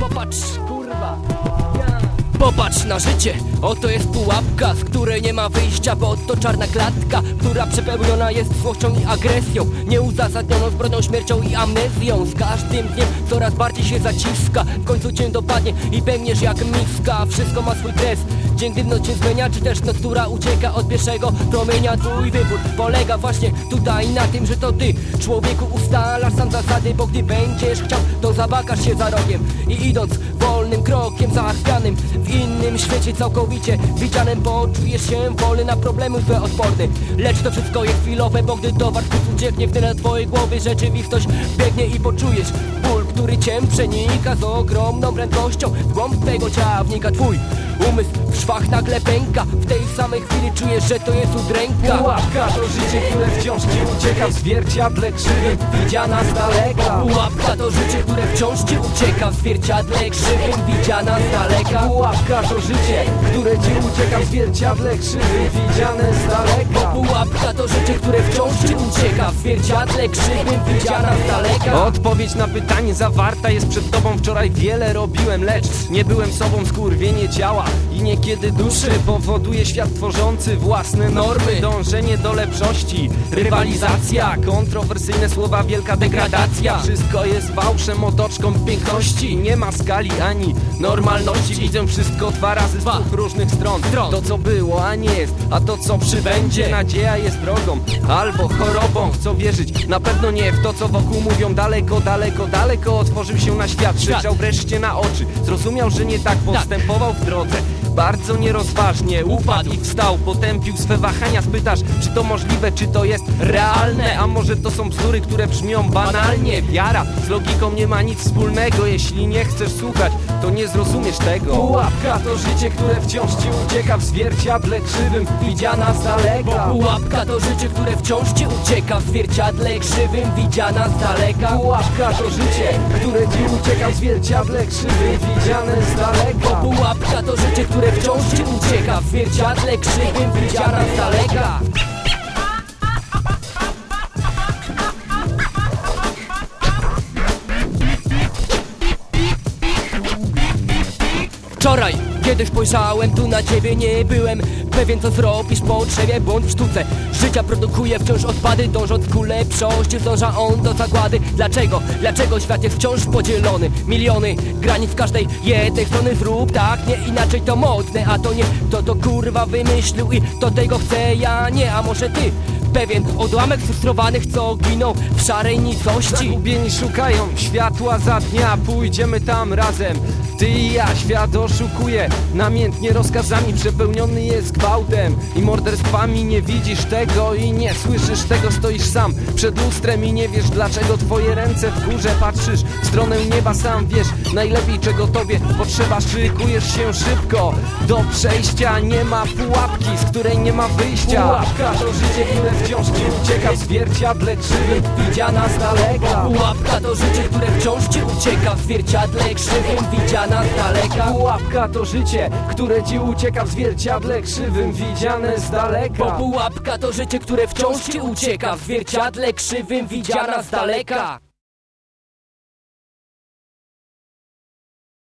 Popatrz, kurwa, popatrz na życie oto jest pułapka, z której nie ma wyjścia, bo to czarna klatka, która przepełniona jest złością i agresją, nieuzasadnioną zbrodnią, śmiercią i amnezją. Z każdym dniem coraz bardziej się zaciska, w końcu cię dopadnie i pęgniesz jak miska. Wszystko ma swój kres, dzień gdy noc się zmienia, czy też noc, która ucieka od pierwszego promienia. Twój wybór polega właśnie tutaj na tym, że to ty, człowieku, ustalasz sam zasady, bo gdy będziesz chciał, to zabakasz się za rogiem i idąc wolnym krokiem zachwianym w innym świecie całkowicie widzianym poczujesz się wolny na problemy złe odporny. Lecz to wszystko jest chwilowe bo gdy towar ucieknie w tyle twojej głowy rzeczywistość biegnie i poczujesz ból który cię przenika z ogromną prędkością w głąb twojego ciała wnika twój umysł w szwach nagle pęka. W tej samej chwili czujesz, że to jest udręka. Pułapka to życie, które wciąż ci ucieka. W zwierciadle krzywym Widziana z daleka. Pułapka to życie, które wciąż ci ucieka. W zwierciadle krzywym widziana z daleka. Pułapka to życie, które ci ucieka. W zwierciadle krzywym Widziane z daleka. Pułapka to życie, które wciąż ci ucieka. W zwierciadle krzywym widziana z daleka. Odpowiedź na pytanie zawarta jest przed tobą. Wczoraj wiele robiłem, lecz nie byłem sobą Skurwienie ciała. I niekiedy duszy Powoduje świat tworzący własne normy. Dążenie do lepszości, rywalizacja Kontrowersyjne słowa, wielka degradacja. Wszystko jest fałszem, otoczką piękności. Nie ma skali ani normalności. Widzę wszystko dwa razy z dwóch różnych stron. To co było, a nie jest, a to co przybędzie. Nadzieja jest drogą albo chorobą co wierzyć? Na pewno nie w to co wokół mówią. Daleko, daleko, daleko otworzył się na świat. Przejrzał wreszcie na oczy. Zrozumiał, że nie tak postępował w drodze. Bardzo nierozważnie upadł i wstał, potępił swe wahania. Spytasz, czy to możliwe, czy to jest realne? A może to są bzdury, które brzmią banalnie? Wiara z logiką nie ma nic wspólnego. Jeśli nie chcesz słuchać, to nie zrozumiesz tego. Pułapka to życie, które wciąż ci ucieka. W zwierciadle krzywym Widziana z daleka. Pułapka to życie, które wciąż ci ucieka. W zwierciadle krzywym widziana z daleka. Pułapka to życie, które ci ucieka. W zwierciadle krzywym Widziane z daleka. Pułapka to życie, które wciąż ci ucieka. W zwierciadle krzywym widziana z daleka. Wczoraj, kiedy spojrzałem tu na ciebie nie byłem Pewien co zrobisz po potrzebie bądź w sztuce. Życia produkuje wciąż odpady Dążąc ku lepszości zdąża on do zagłady. Dlaczego? Dlaczego świat jest wciąż podzielony? Miliony granic każdej jednej strony. Zrób tak, nie inaczej to modne A to nie, to to kurwa wymyślił I to tego chcę ja nie, a może ty Pewien odłamek frustrowanych, co giną w szarej nicości? Zagubieni szukają światła za dnia Pójdziemy tam razem Ty i ja, świat oszukuje. Namiętnie rozkazami przepełniony jest gwałtem. I morderstwami nie widzisz tego I nie słyszysz tego, stoisz sam Przed lustrem i nie wiesz dlaczego Twoje ręce w górze patrzysz. W stronę nieba sam wiesz Najlepiej czego tobie potrzeba. Szykujesz się szybko Do przejścia. Nie ma pułapki Z której nie ma wyjścia. Pułapka to życie, które wciąż ci ucieka. W zwierciadle krzywym Widziana z daleka. Pułapka to życie, które wciąż ci ucieka. W zwierciadle krzywym widziana z daleka. Pułapka to życie, które ci ucieka w zwierciadle krzywym Widziane z daleka. Bo pułapka to życie, które wciąż ci ucieka w zwierciadle krzywym widziana z daleka